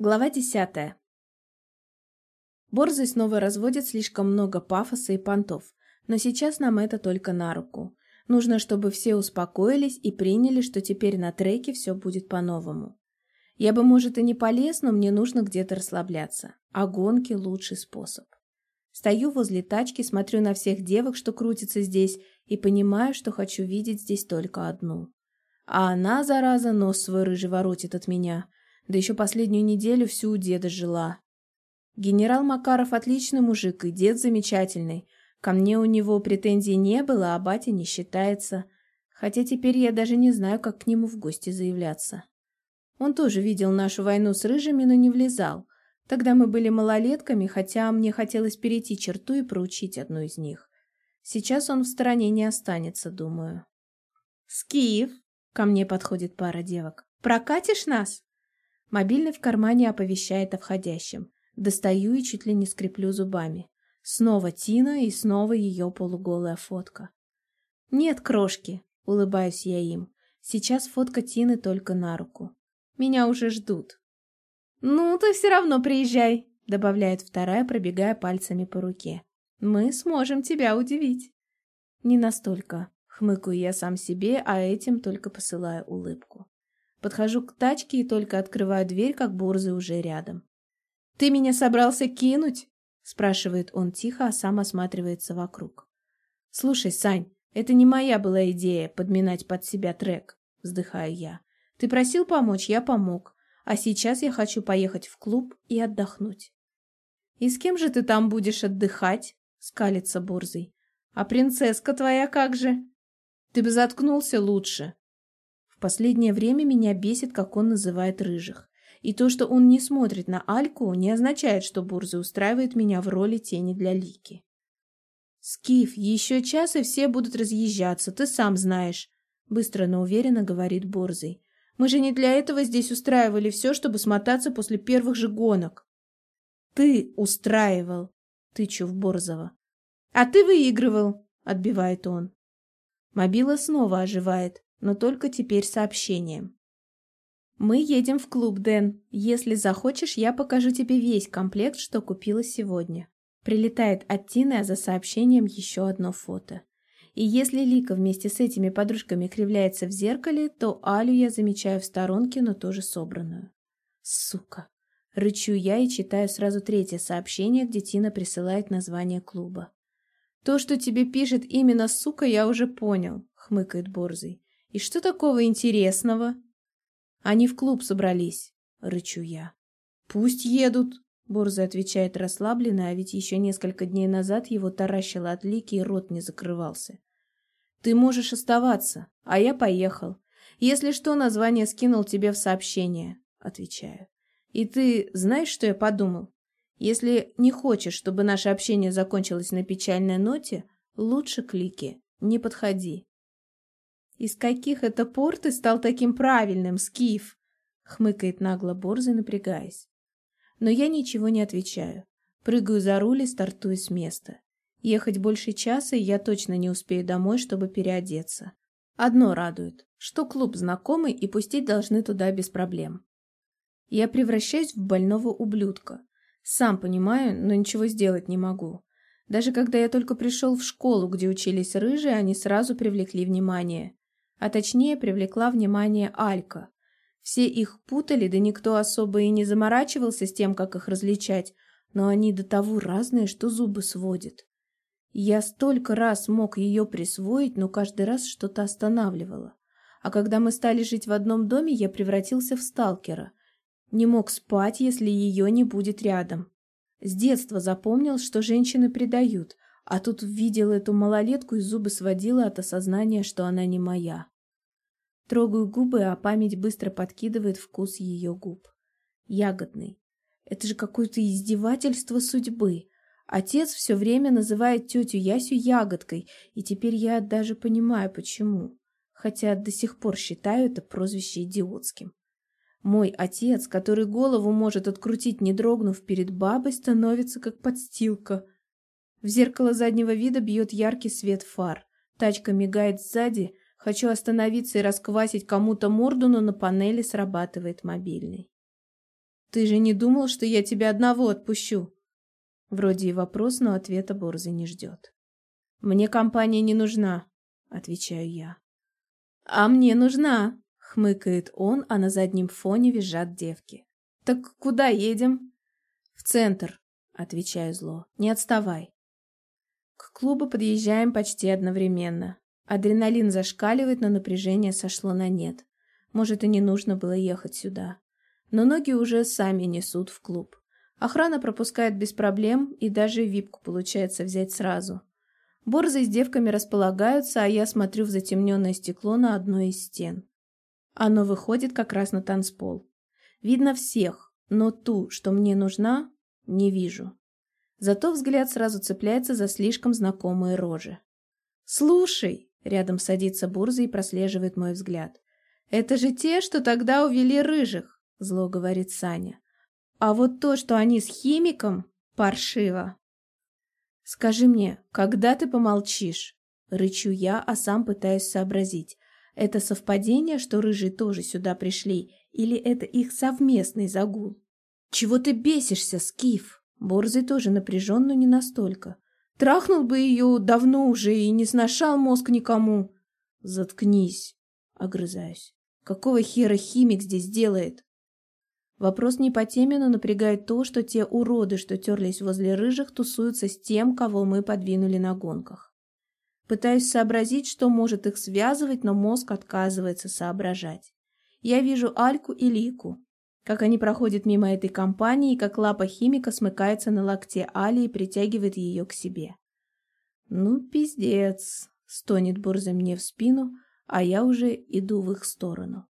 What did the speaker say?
Глава десятая. Борзый снова разводит слишком много пафоса и понтов, но сейчас нам это только на руку. Нужно, чтобы все успокоились и приняли, что теперь на треке все будет по-новому. Я бы, может, и не полез, но мне нужно где-то расслабляться, а гонки – лучший способ. Стою возле тачки, смотрю на всех девок, что крутятся здесь, и понимаю, что хочу видеть здесь только одну. А она, зараза, нос свой рыжий воротит от меня – да еще последнюю неделю всю у деда жила. Генерал Макаров отличный мужик, и дед замечательный. Ко мне у него претензий не было, а батя не считается. Хотя теперь я даже не знаю, как к нему в гости заявляться. Он тоже видел нашу войну с рыжими, но не влезал. Тогда мы были малолетками, хотя мне хотелось перейти черту и проучить одну из них. Сейчас он в стороне не останется, думаю. «Скиф!» — ко мне подходит пара девок. «Прокатишь нас?» Мобильный в кармане оповещает о входящем. Достаю и чуть ли не скреплю зубами. Снова Тина и снова ее полуголая фотка. «Нет, крошки», — улыбаюсь я им. «Сейчас фотка Тины только на руку. Меня уже ждут». «Ну, ты все равно приезжай», — добавляет вторая, пробегая пальцами по руке. «Мы сможем тебя удивить». «Не настолько», — хмыкаю я сам себе, а этим только посылаю улыбку. Подхожу к тачке и только открываю дверь, как Борзый уже рядом. «Ты меня собрался кинуть?» — спрашивает он тихо, а сам осматривается вокруг. «Слушай, Сань, это не моя была идея подминать под себя трек», — вздыхаю я. «Ты просил помочь, я помог. А сейчас я хочу поехать в клуб и отдохнуть». «И с кем же ты там будешь отдыхать?» — скалится Борзый. «А принцесска твоя как же?» «Ты бы заткнулся лучше», последнее время меня бесит, как он называет рыжих. И то, что он не смотрит на Альку, не означает, что Бурза устраивает меня в роли тени для Лики. «Скиф, еще час, и все будут разъезжаться, ты сам знаешь», — быстро, но уверенно говорит Борзый. «Мы же не для этого здесь устраивали все, чтобы смотаться после первых же гонок». «Ты устраивал», — тычу в Борзова. «А ты выигрывал», — отбивает он. Мобила снова оживает но только теперь сообщением. «Мы едем в клуб, Дэн. Если захочешь, я покажу тебе весь комплект, что купила сегодня». Прилетает от Тины, а за сообщением еще одно фото. И если Лика вместе с этими подружками кривляется в зеркале, то Алю я замечаю в сторонке, но тоже собранную. Сука. Рычу я и читаю сразу третье сообщение, где Тина присылает название клуба. «То, что тебе пишет именно сука, я уже понял», — хмыкает Борзый. И что такого интересного? Они в клуб собрались, рычу я. Пусть едут, Борза отвечает расслабленно, а ведь еще несколько дней назад его таращило от лики и рот не закрывался. Ты можешь оставаться, а я поехал. Если что, название скинул тебе в сообщение, отвечаю. И ты знаешь, что я подумал? Если не хочешь, чтобы наше общение закончилось на печальной ноте, лучше клики, не подходи. «Из каких это пор ты стал таким правильным, Скиф?» — хмыкает нагло Борзый, напрягаясь. Но я ничего не отвечаю. Прыгаю за руль и стартую с места. Ехать больше часа, и я точно не успею домой, чтобы переодеться. Одно радует, что клуб знакомый, и пустить должны туда без проблем. Я превращаюсь в больного ублюдка. Сам понимаю, но ничего сделать не могу. Даже когда я только пришел в школу, где учились рыжие, они сразу привлекли внимание а точнее привлекла внимание Алька. Все их путали, да никто особо и не заморачивался с тем, как их различать, но они до того разные, что зубы сводят. Я столько раз мог ее присвоить, но каждый раз что-то останавливало. А когда мы стали жить в одном доме, я превратился в сталкера. Не мог спать, если ее не будет рядом. С детства запомнил, что женщины предают, а тут видел эту малолетку и зубы сводила от осознания, что она не моя. Трогаю губы, а память быстро подкидывает вкус ее губ. Ягодный. Это же какое-то издевательство судьбы. Отец все время называет тетю Ясю ягодкой, и теперь я даже понимаю, почему. Хотя до сих пор считаю это прозвище идиотским. Мой отец, который голову может открутить, не дрогнув перед бабой, становится как подстилка — в зеркало заднего вида бьет яркий свет фар. Тачка мигает сзади. Хочу остановиться и расквасить кому-то морду, но на панели срабатывает мобильный. Ты же не думал, что я тебя одного отпущу? Вроде и вопрос, но ответа Борзый не ждет. Мне компания не нужна, отвечаю я. А мне нужна, хмыкает он, а на заднем фоне визжат девки. Так куда едем? В центр, отвечаю зло. Не отставай. К клубу подъезжаем почти одновременно. Адреналин зашкаливает, но напряжение сошло на нет. Может, и не нужно было ехать сюда. Но ноги уже сами несут в клуб. Охрана пропускает без проблем, и даже випку получается взять сразу. Борзы с девками располагаются, а я смотрю в затемненное стекло на одной из стен. Оно выходит как раз на танцпол. Видно всех, но ту, что мне нужна, не вижу. Зато взгляд сразу цепляется за слишком знакомые рожи. «Слушай!» — рядом садится Бурза и прослеживает мой взгляд. «Это же те, что тогда увели рыжих!» — зло говорит Саня. «А вот то, что они с химиком, паршиво!» «Скажи мне, когда ты помолчишь?» — рычу я, а сам пытаюсь сообразить. Это совпадение, что рыжие тоже сюда пришли, или это их совместный загул? «Чего ты бесишься, Скиф?» Борзый тоже напряжен, но не настолько. Трахнул бы ее давно уже и не сношал мозг никому. «Заткнись!» — огрызаюсь. «Какого хера химик здесь делает?» Вопрос не по теме, но напрягает то, что те уроды, что терлись возле рыжих, тусуются с тем, кого мы подвинули на гонках. Пытаюсь сообразить, что может их связывать, но мозг отказывается соображать. Я вижу Альку и Лику, как они проходят мимо этой компании, и как лапа химика смыкается на локте Али и притягивает ее к себе. «Ну, пиздец!» — стонет Борза мне в спину, а я уже иду в их сторону.